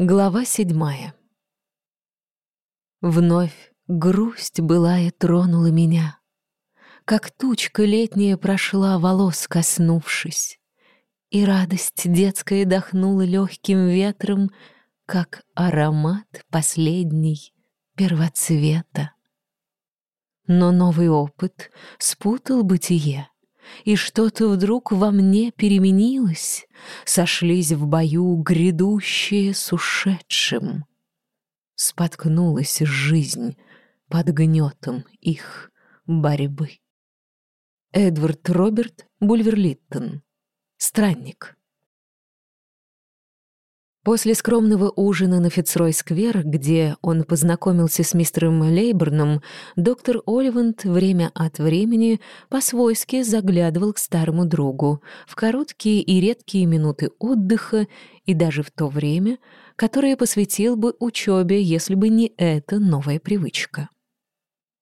Глава седьмая. Вновь грусть былая тронула меня, Как тучка летняя прошла, волос коснувшись, И радость детская дохнула легким ветром, Как аромат последний первоцвета. Но новый опыт спутал бытие, и что-то вдруг во мне переменилось, Сошлись в бою грядущие с ушедшим. Споткнулась жизнь под гнетом их борьбы. Эдвард Роберт Бульвер-Литтон. Странник. После скромного ужина на Фицрой-сквер, где он познакомился с мистером Лейберном, доктор Оливанд время от времени по-свойски заглядывал к старому другу в короткие и редкие минуты отдыха и даже в то время, которое посвятил бы учебе, если бы не эта новая привычка.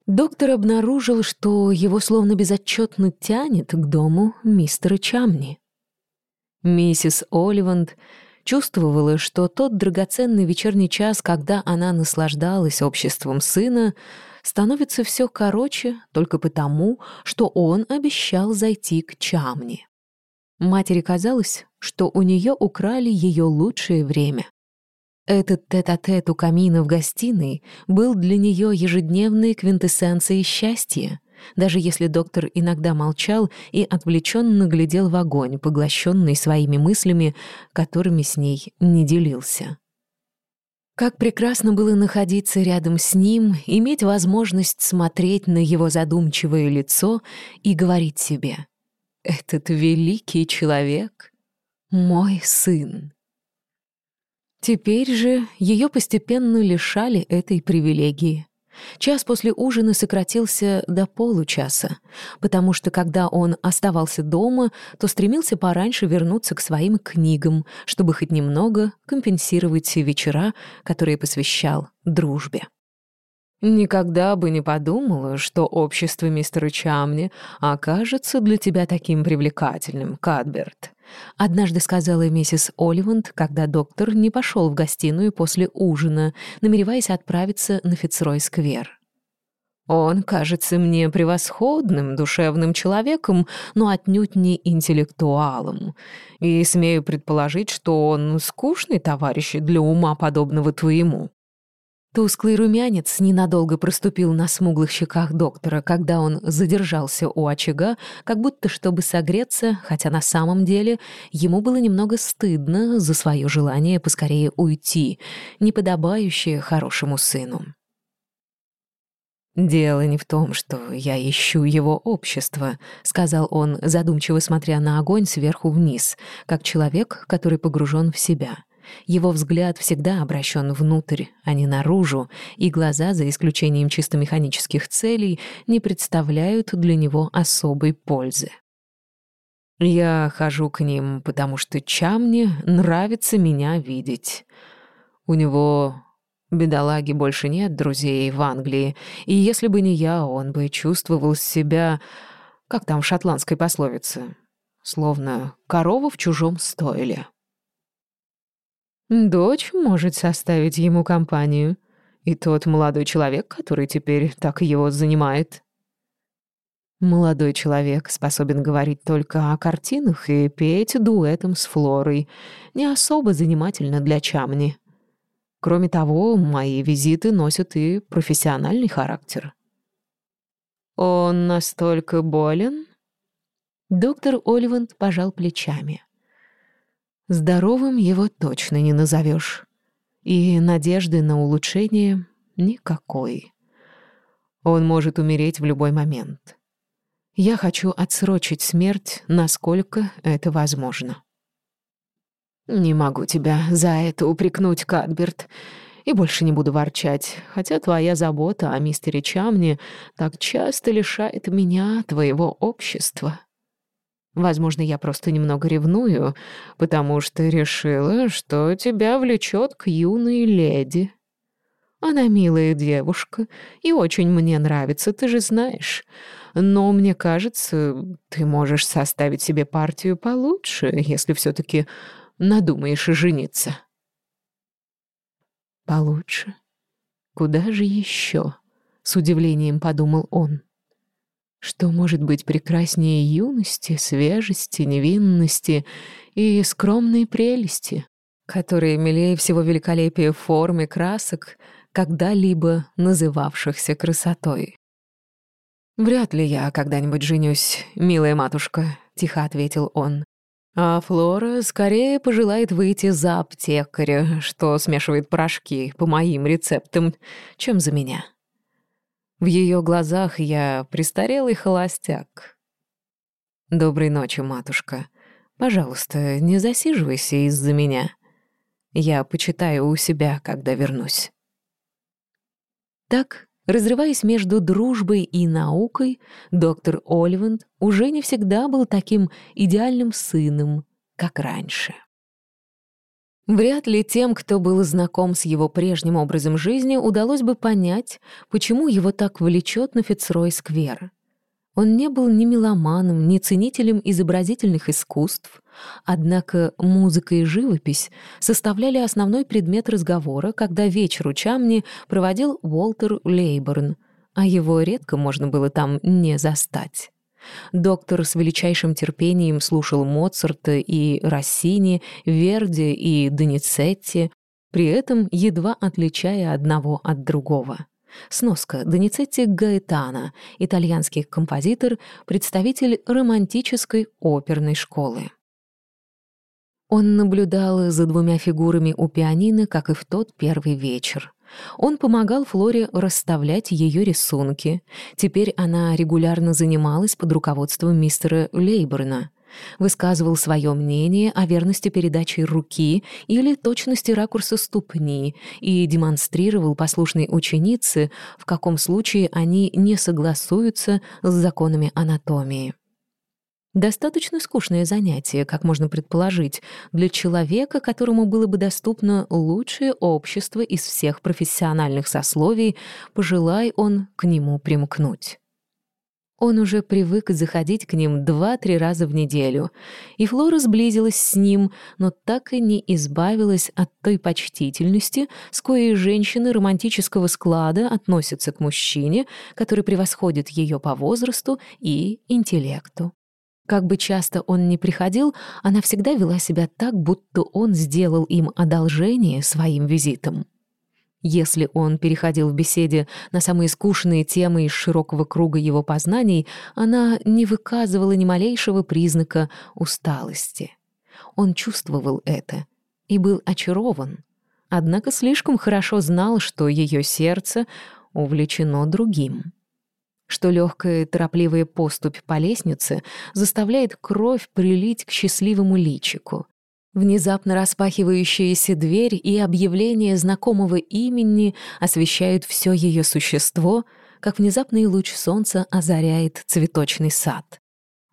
Доктор обнаружил, что его словно безотчетно тянет к дому мистера Чамни. Миссис Оливанд — чувствовала, что тот драгоценный вечерний час, когда она наслаждалась обществом сына, становится все короче только потому, что он обещал зайти к Чамне. Матери казалось, что у нее украли ее лучшее время. Этот тет-а-тет -тет у камина в гостиной был для нее ежедневной квинтэссенцией счастья, даже если доктор иногда молчал и отвлеченно глядел в огонь, поглощенный своими мыслями, которыми с ней не делился. Как прекрасно было находиться рядом с ним, иметь возможность смотреть на его задумчивое лицо и говорить себе «Этот великий человек — мой сын». Теперь же ее постепенно лишали этой привилегии. Час после ужина сократился до получаса, потому что когда он оставался дома, то стремился пораньше вернуться к своим книгам, чтобы хоть немного компенсировать вечера, которые посвящал дружбе. «Никогда бы не подумала, что общество мистера Чамни окажется для тебя таким привлекательным, Кадберт», однажды сказала миссис Оливанд, когда доктор не пошел в гостиную после ужина, намереваясь отправиться на Фицрой-сквер. «Он кажется мне превосходным, душевным человеком, но отнюдь не интеллектуалом. И смею предположить, что он скучный товарищ для ума, подобного твоему». Тусклый румянец ненадолго проступил на смуглых щеках доктора, когда он задержался у очага, как будто чтобы согреться, хотя на самом деле ему было немного стыдно за свое желание поскорее уйти, неподобающее хорошему сыну. «Дело не в том, что я ищу его общество», — сказал он, задумчиво смотря на огонь сверху вниз, как человек, который погружен в себя. Его взгляд всегда обращен внутрь, а не наружу, и глаза, за исключением чисто механических целей, не представляют для него особой пользы. Я хожу к ним, потому что Чамне нравится меня видеть. У него, бедолаги, больше нет друзей в Англии, и если бы не я, он бы чувствовал себя, как там в шотландской пословице, словно корова в чужом стойле. Дочь может составить ему компанию. И тот молодой человек, который теперь так его занимает. Молодой человек способен говорить только о картинах и петь дуэтом с Флорой. Не особо занимательно для Чамни. Кроме того, мои визиты носят и профессиональный характер. «Он настолько болен?» Доктор Оливанд пожал плечами. Здоровым его точно не назовешь. И надежды на улучшение никакой. Он может умереть в любой момент. Я хочу отсрочить смерть, насколько это возможно. Не могу тебя за это упрекнуть, Кадберт, и больше не буду ворчать, хотя твоя забота о мистере Чамне так часто лишает меня твоего общества. Возможно, я просто немного ревную, потому что решила, что тебя влечет к юной леди. Она милая девушка и очень мне нравится, ты же знаешь. Но мне кажется, ты можешь составить себе партию получше, если все таки надумаешь жениться. получше. Куда же еще? С удивлением подумал он. Что может быть прекраснее юности, свежести, невинности и скромной прелести, которые милее всего великолепия форм и красок, когда-либо называвшихся красотой? «Вряд ли я когда-нибудь женюсь, милая матушка», — тихо ответил он. А Флора скорее пожелает выйти за аптекаря, что смешивает порошки по моим рецептам, чем за меня. В ее глазах я престарелый холостяк. Доброй ночи, матушка. Пожалуйста, не засиживайся из-за меня. Я почитаю у себя, когда вернусь. Так Разрываясь между дружбой и наукой, доктор Оливанд уже не всегда был таким идеальным сыном, как раньше. Вряд ли тем, кто был знаком с его прежним образом жизни, удалось бы понять, почему его так влечет на Фицрой-сквер. Он не был ни меломаном, ни ценителем изобразительных искусств, однако музыка и живопись составляли основной предмет разговора, когда вечер у Чамни проводил Уолтер Лейборн, а его редко можно было там не застать. Доктор с величайшим терпением слушал Моцарта и Россини, Верди и Доницетти, при этом едва отличая одного от другого. Сноска. Доницетти Гаэтано, итальянский композитор, представитель романтической оперной школы. Он наблюдал за двумя фигурами у пианино, как и в тот первый вечер. Он помогал Флоре расставлять ее рисунки. Теперь она регулярно занималась под руководством мистера Лейберна высказывал свое мнение о верности передачи руки или точности ракурса ступни и демонстрировал послушной ученице, в каком случае они не согласуются с законами анатомии. Достаточно скучное занятие, как можно предположить, для человека, которому было бы доступно лучшее общество из всех профессиональных сословий, пожелай он к нему примкнуть. Он уже привык заходить к ним два-три раза в неделю, и Флора сблизилась с ним, но так и не избавилась от той почтительности, с коей женщины романтического склада относятся к мужчине, который превосходит ее по возрасту и интеллекту. Как бы часто он ни приходил, она всегда вела себя так, будто он сделал им одолжение своим визитом. Если он переходил в беседе на самые скучные темы из широкого круга его познаний, она не выказывала ни малейшего признака усталости. Он чувствовал это и был очарован, однако слишком хорошо знал, что ее сердце увлечено другим что легкая торопливая поступь по лестнице заставляет кровь прилить к счастливому личику, Внезапно распахивающаяся дверь и объявление знакомого имени освещают все ее существо, как внезапный луч солнца озаряет цветочный сад.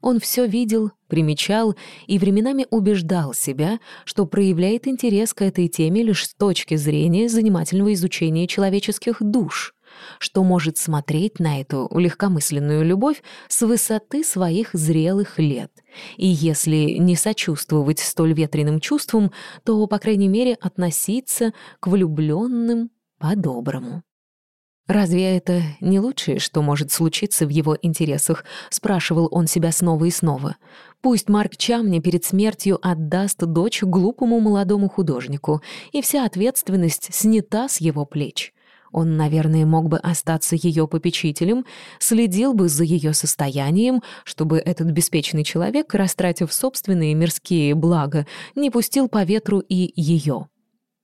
Он все видел, примечал и временами убеждал себя, что проявляет интерес к этой теме лишь с точки зрения занимательного изучения человеческих душ — что может смотреть на эту легкомысленную любовь с высоты своих зрелых лет. И если не сочувствовать столь ветреным чувствам, то, по крайней мере, относиться к влюбленным по-доброму. «Разве это не лучшее, что может случиться в его интересах?» — спрашивал он себя снова и снова. «Пусть Марк Чамни перед смертью отдаст дочь глупому молодому художнику, и вся ответственность снята с его плеч. Он, наверное, мог бы остаться ее попечителем, следил бы за ее состоянием, чтобы этот беспечный человек, растратив собственные мирские блага, не пустил по ветру и ее.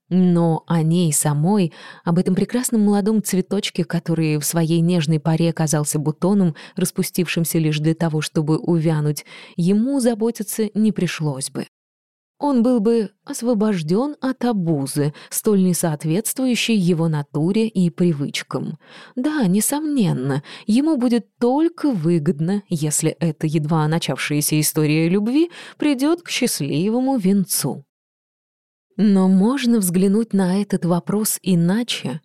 Но о ней самой, об этом прекрасном молодом цветочке, который в своей нежной паре оказался бутоном, распустившимся лишь для того, чтобы увянуть, ему заботиться не пришлось бы он был бы освобожден от обузы, столь несоответствующей его натуре и привычкам. Да, несомненно, ему будет только выгодно, если эта едва начавшаяся история любви придет к счастливому венцу. Но можно взглянуть на этот вопрос иначе.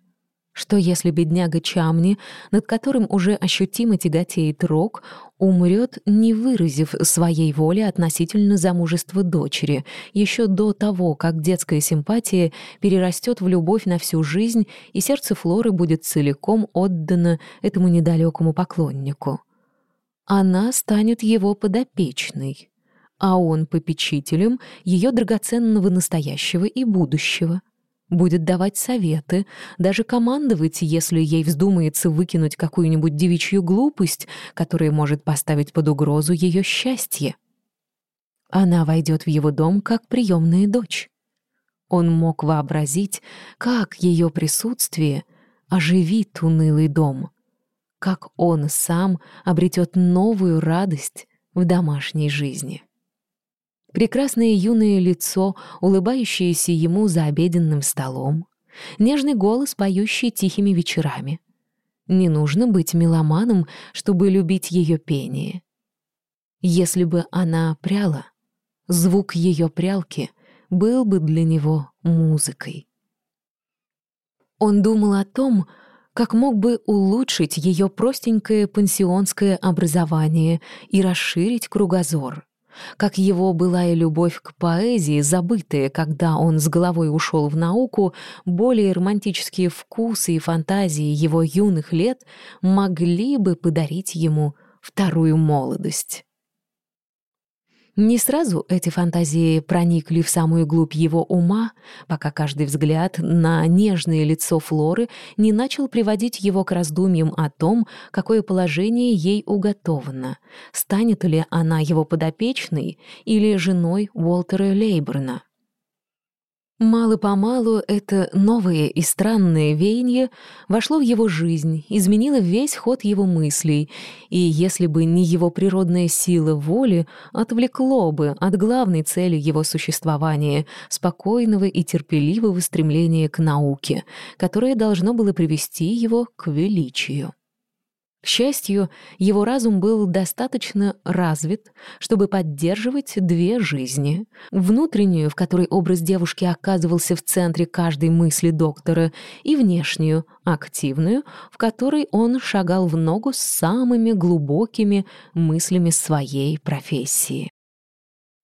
Что если бедняга Чамни, над которым уже ощутимо тяготеет рок, умрет, не выразив своей воли относительно замужества дочери, еще до того, как детская симпатия перерастет в любовь на всю жизнь, и сердце Флоры будет целиком отдано этому недалекому поклоннику? Она станет его подопечной, а он попечителем ее драгоценного настоящего и будущего — будет давать советы, даже командовать, если ей вздумается выкинуть какую-нибудь девичью глупость, которая может поставить под угрозу ее счастье. Она войдет в его дом как приемная дочь. Он мог вообразить, как ее присутствие оживит унылый дом, как он сам обретет новую радость в домашней жизни. Прекрасное юное лицо, улыбающееся ему за обеденным столом, нежный голос, поющий тихими вечерами. Не нужно быть меломаном, чтобы любить ее пение. Если бы она пряла, звук ее прялки был бы для него музыкой. Он думал о том, как мог бы улучшить ее простенькое пансионское образование и расширить кругозор как его былая любовь к поэзии, забытая, когда он с головой ушел в науку, более романтические вкусы и фантазии его юных лет могли бы подарить ему вторую молодость. Не сразу эти фантазии проникли в самую глубь его ума, пока каждый взгляд на нежное лицо Флоры не начал приводить его к раздумьям о том, какое положение ей уготовано, станет ли она его подопечной или женой Уолтера Лейберна. Мало-помалу это новое и странное веяние вошло в его жизнь, изменило весь ход его мыслей, и если бы не его природная сила воли, отвлекло бы от главной цели его существования — спокойного и терпеливого стремления к науке, которое должно было привести его к величию. К счастью, его разум был достаточно развит, чтобы поддерживать две жизни. Внутреннюю, в которой образ девушки оказывался в центре каждой мысли доктора, и внешнюю, активную, в которой он шагал в ногу с самыми глубокими мыслями своей профессии.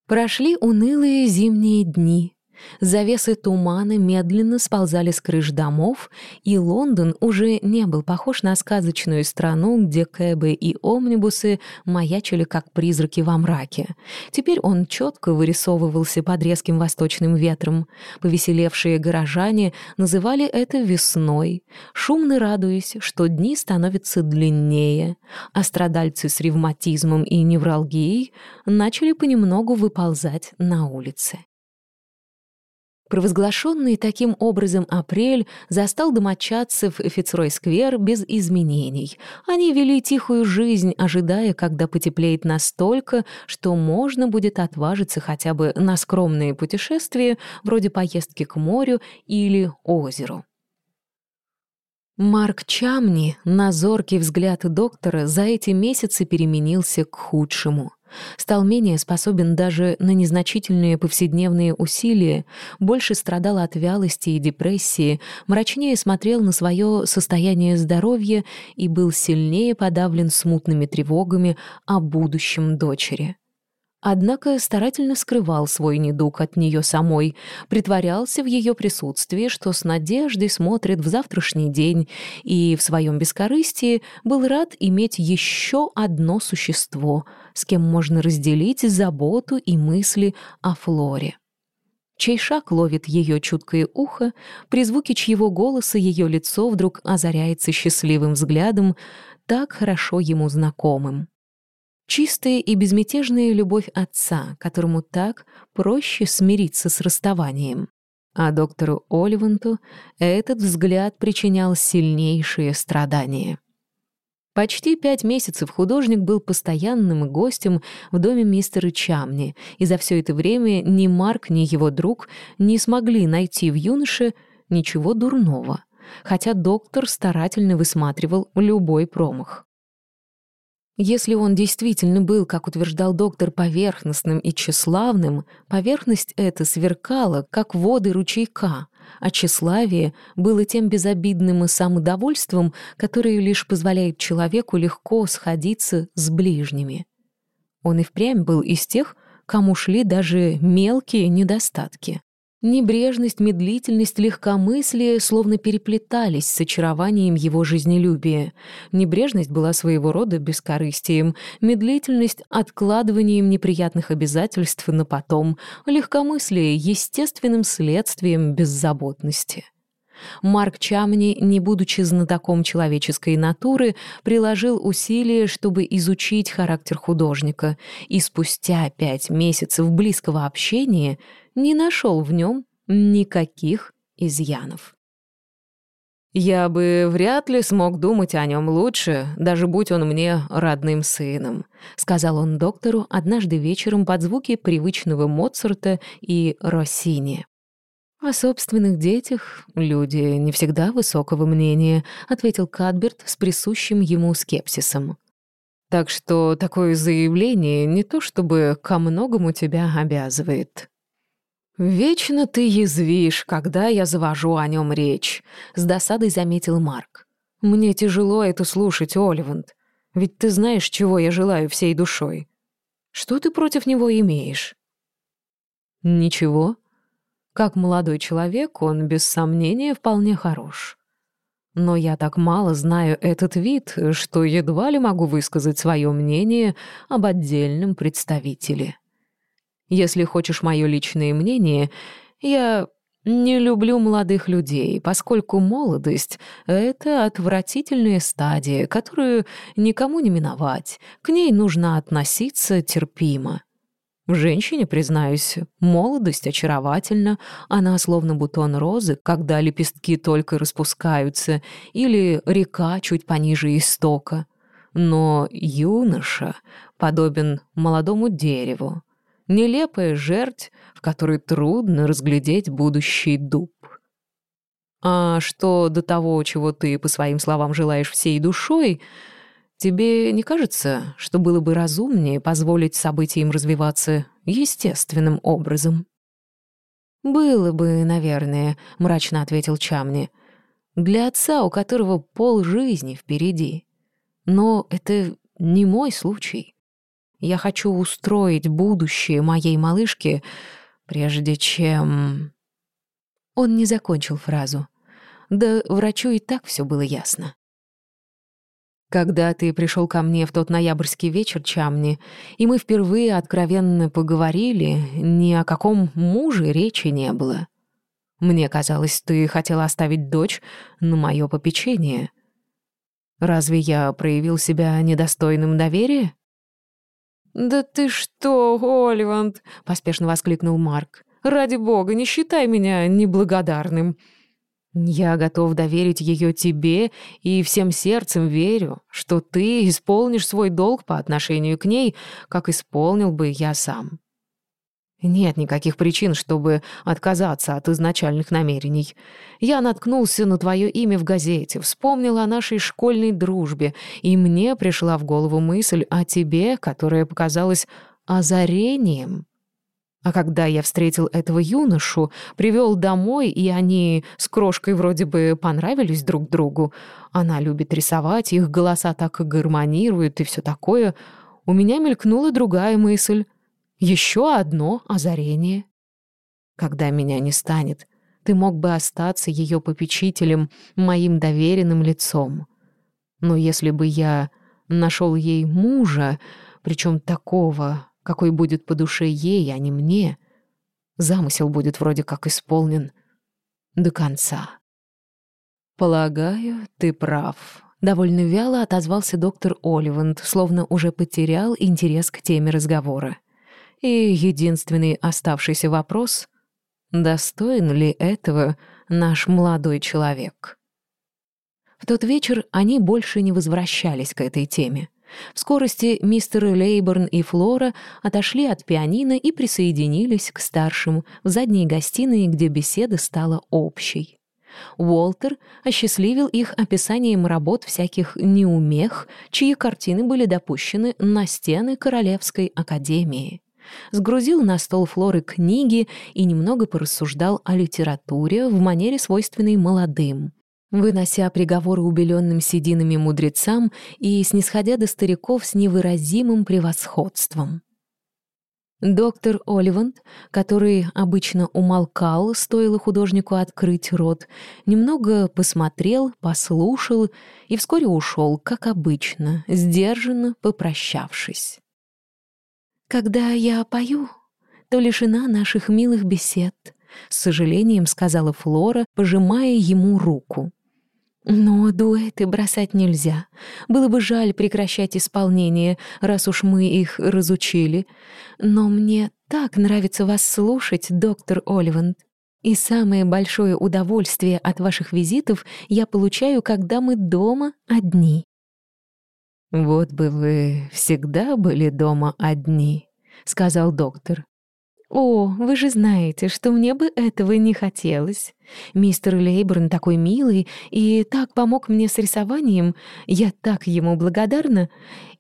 Прошли унылые зимние дни, Завесы тумана медленно сползали с крыш домов, и Лондон уже не был похож на сказочную страну, где кэбы и омнибусы маячили как призраки во мраке. Теперь он четко вырисовывался под резким восточным ветром. Повеселевшие горожане называли это весной, шумно радуясь, что дни становятся длиннее, а страдальцы с ревматизмом и невралгией начали понемногу выползать на улицы. Провозглашенный таким образом апрель застал домочадцев Фицрой-сквер без изменений. Они вели тихую жизнь, ожидая, когда потеплеет настолько, что можно будет отважиться хотя бы на скромные путешествия, вроде поездки к морю или озеру. Марк Чамни, на зоркий взгляд доктора, за эти месяцы переменился к худшему — стал менее способен даже на незначительные повседневные усилия, больше страдал от вялости и депрессии, мрачнее смотрел на свое состояние здоровья и был сильнее подавлен смутными тревогами о будущем дочери. Однако старательно скрывал свой недуг от нее самой, притворялся в ее присутствии, что с надеждой смотрит в завтрашний день, и в своем бескорыстии был рад иметь еще одно существо, с кем можно разделить заботу и мысли о Флоре. Чей шаг ловит ее чуткое ухо, при звуке чьего голоса ее лицо вдруг озаряется счастливым взглядом, так хорошо ему знакомым. Чистая и безмятежная любовь отца, которому так проще смириться с расставанием. А доктору Оливанту этот взгляд причинял сильнейшие страдания. Почти пять месяцев художник был постоянным гостем в доме мистера Чамни, и за все это время ни Марк, ни его друг не смогли найти в юноше ничего дурного, хотя доктор старательно высматривал любой промах. Если он действительно был, как утверждал доктор, поверхностным и тщеславным, поверхность эта сверкала, как воды ручейка, а тщеславие было тем безобидным и самодовольством, которое лишь позволяет человеку легко сходиться с ближними. Он и впрямь был из тех, кому шли даже мелкие недостатки. Небрежность, медлительность, легкомыслие словно переплетались с очарованием его жизнелюбия. Небрежность была своего рода бескорыстием, медлительность — откладыванием неприятных обязательств на потом, легкомыслие — естественным следствием беззаботности. Марк Чамни, не будучи знатоком человеческой натуры, приложил усилия, чтобы изучить характер художника, и спустя пять месяцев близкого общения — не нашел в нем никаких изъянов. «Я бы вряд ли смог думать о нем лучше, даже будь он мне родным сыном», сказал он доктору однажды вечером под звуки привычного Моцарта и Россини. «О собственных детях люди не всегда высокого мнения», ответил Кадберт с присущим ему скепсисом. «Так что такое заявление не то чтобы ко многому тебя обязывает». «Вечно ты язвишь, когда я завожу о нем речь», — с досадой заметил Марк. «Мне тяжело это слушать, Оливанд. Ведь ты знаешь, чего я желаю всей душой. Что ты против него имеешь?» «Ничего. Как молодой человек, он, без сомнения, вполне хорош. Но я так мало знаю этот вид, что едва ли могу высказать свое мнение об отдельном представителе». Если хочешь мое личное мнение, я не люблю молодых людей, поскольку молодость — это отвратительная стадия, которую никому не миновать. К ней нужно относиться терпимо. В женщине, признаюсь, молодость очаровательна, она словно бутон розы, когда лепестки только распускаются, или река чуть пониже истока. Но юноша подобен молодому дереву, нелепая жерть, в которой трудно разглядеть будущий дуб. А что до того, чего ты, по своим словам, желаешь всей душой, тебе не кажется, что было бы разумнее позволить событиям развиваться естественным образом? «Было бы, наверное», — мрачно ответил Чамни, «для отца, у которого пол жизни впереди. Но это не мой случай. Я хочу устроить будущее моей малышке, прежде чем...» Он не закончил фразу. Да врачу и так все было ясно. Когда ты пришел ко мне в тот ноябрьский вечер, Чамни, и мы впервые откровенно поговорили, ни о каком муже речи не было. Мне казалось, ты хотела оставить дочь на мое попечение. Разве я проявил себя недостойным доверия? «Да ты что, Оливанд!» — поспешно воскликнул Марк. «Ради бога, не считай меня неблагодарным. Я готов доверить ее тебе и всем сердцем верю, что ты исполнишь свой долг по отношению к ней, как исполнил бы я сам. Нет никаких причин, чтобы отказаться от изначальных намерений. Я наткнулся на твое имя в газете, вспомнил о нашей школьной дружбе, и мне пришла в голову мысль о тебе, которая показалась озарением. А когда я встретил этого юношу, привел домой, и они с крошкой вроде бы понравились друг другу, она любит рисовать, их голоса так и гармонируют и все такое, у меня мелькнула другая мысль — еще одно озарение. Когда меня не станет, ты мог бы остаться ее попечителем, моим доверенным лицом. Но если бы я нашел ей мужа, причем такого, какой будет по душе ей, а не мне, замысел будет вроде как исполнен до конца. «Полагаю, ты прав», — довольно вяло отозвался доктор Оливанд, словно уже потерял интерес к теме разговора. И единственный оставшийся вопрос — достоин ли этого наш молодой человек? В тот вечер они больше не возвращались к этой теме. В скорости мистер Лейборн и Флора отошли от пианино и присоединились к старшим в задней гостиной, где беседа стала общей. Уолтер осчастливил их описанием работ всяких неумех, чьи картины были допущены на стены Королевской академии. Сгрузил на стол Флоры книги и немного порассуждал о литературе в манере, свойственной молодым вынося приговоры убеленным сединами мудрецам и снисходя до стариков с невыразимым превосходством. Доктор Оливанд, который обычно умолкал, стоило художнику открыть рот, немного посмотрел, послушал и вскоре ушел, как обычно, сдержанно попрощавшись. «Когда я пою, то лишена наших милых бесед», — с сожалением сказала Флора, пожимая ему руку. Но дуэты бросать нельзя. Было бы жаль прекращать исполнение, раз уж мы их разучили. Но мне так нравится вас слушать, доктор Оливанд. И самое большое удовольствие от ваших визитов я получаю, когда мы дома одни. «Вот бы вы всегда были дома одни», — сказал доктор. «О, вы же знаете, что мне бы этого не хотелось. Мистер Лейберн такой милый и так помог мне с рисованием. Я так ему благодарна.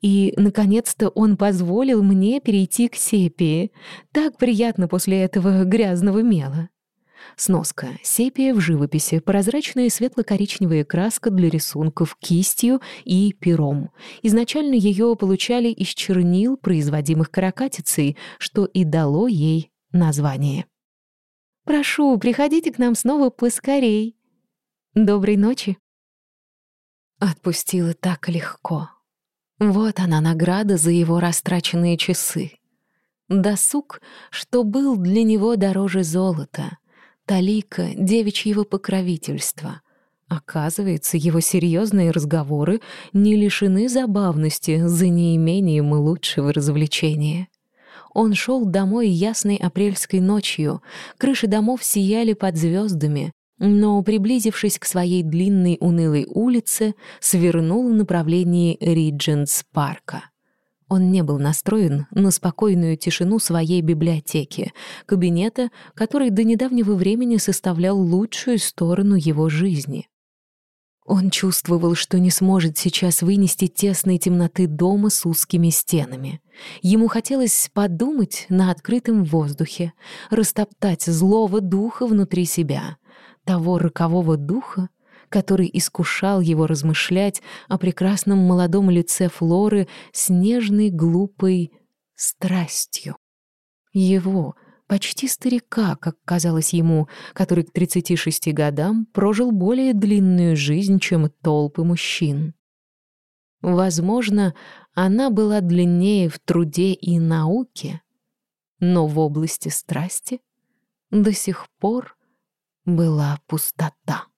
И, наконец-то, он позволил мне перейти к сепии. Так приятно после этого грязного мела». Сноска. Сепия в живописи. Прозрачная светло-коричневая краска для рисунков кистью и пером. Изначально ее получали из чернил, производимых каракатицей, что и дало ей название. «Прошу, приходите к нам снова поскорей. Доброй ночи». Отпустила так легко. Вот она награда за его растраченные часы. Досуг, что был для него дороже золота — талика девичьего покровительства. Оказывается, его серьезные разговоры не лишены забавности за неимением лучшего развлечения. Он шел домой ясной апрельской ночью, крыши домов сияли под звездами, но, приблизившись к своей длинной унылой улице, свернул в направлении Ридженс-парка. Он не был настроен на спокойную тишину своей библиотеки, кабинета, который до недавнего времени составлял лучшую сторону его жизни. Он чувствовал, что не сможет сейчас вынести тесной темноты дома с узкими стенами. Ему хотелось подумать на открытом воздухе, растоптать злого духа внутри себя, того рокового духа, который искушал его размышлять о прекрасном молодом лице Флоры с нежной глупой страстью. Его, почти старика, как казалось ему, который к 36 годам прожил более длинную жизнь, чем толпы мужчин. Возможно, она была длиннее в труде и науке, но в области страсти до сих пор была пустота.